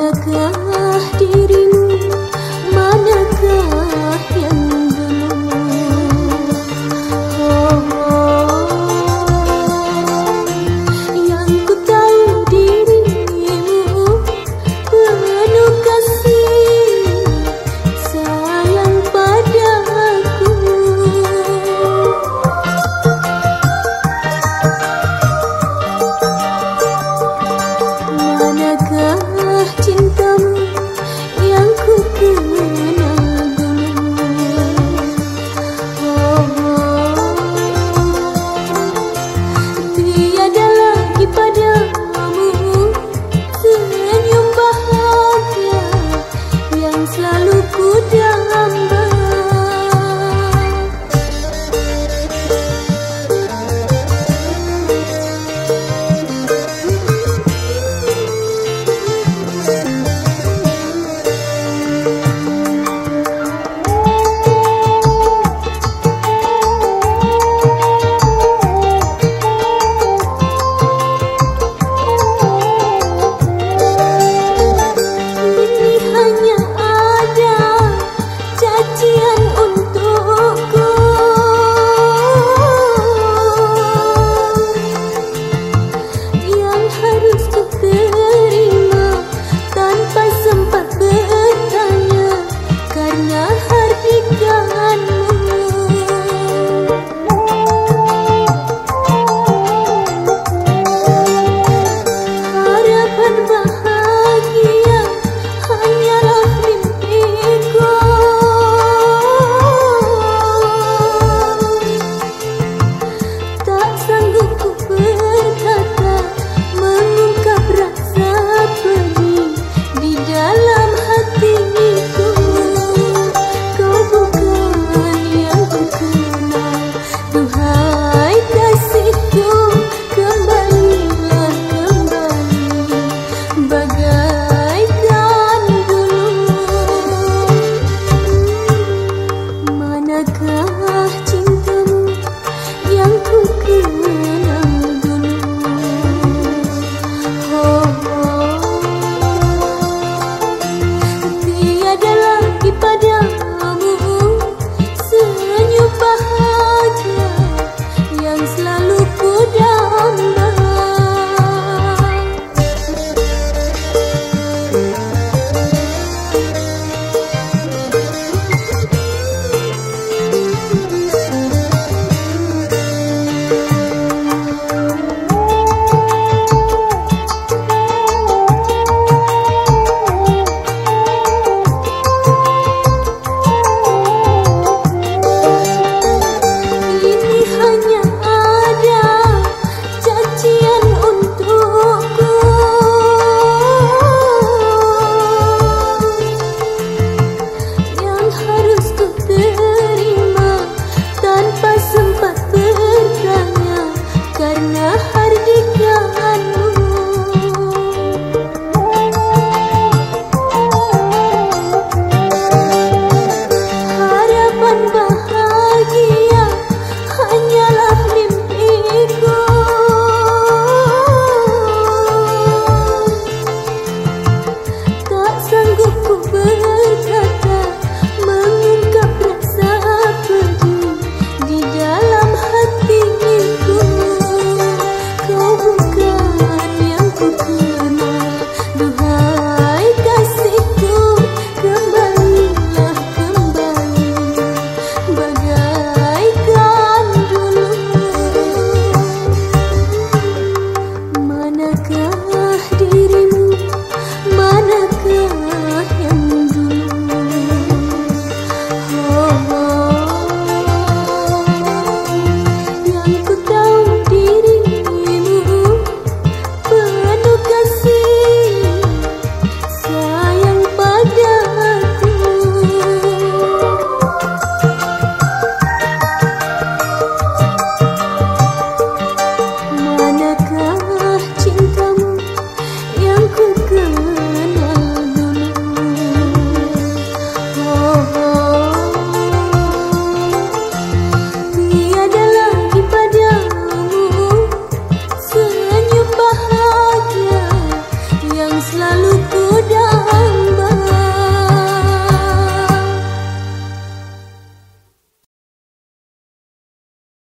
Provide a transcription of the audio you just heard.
哥哥